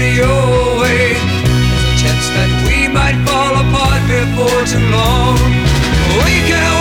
your way. There's a chance that we might fall apart before too long. We can